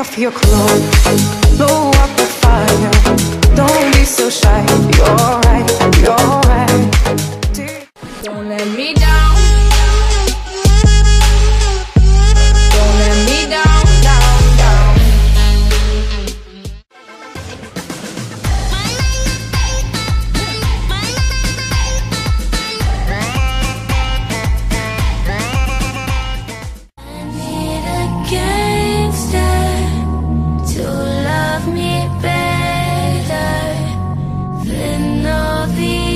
off your clothes. Blow up be